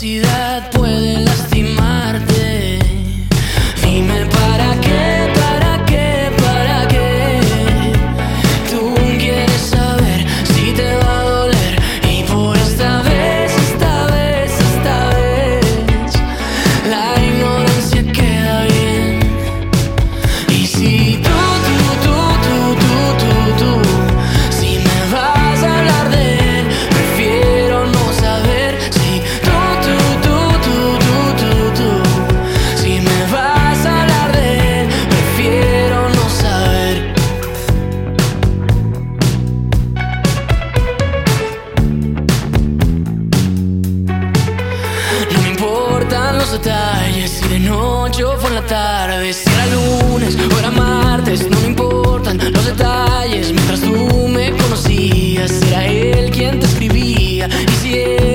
velocidad puede los detalles, si de noche o fue en la tarde, si era lunes o era martes, no me importan los detalles. Mientras tú me conocías, era él quien te escribía. Y si era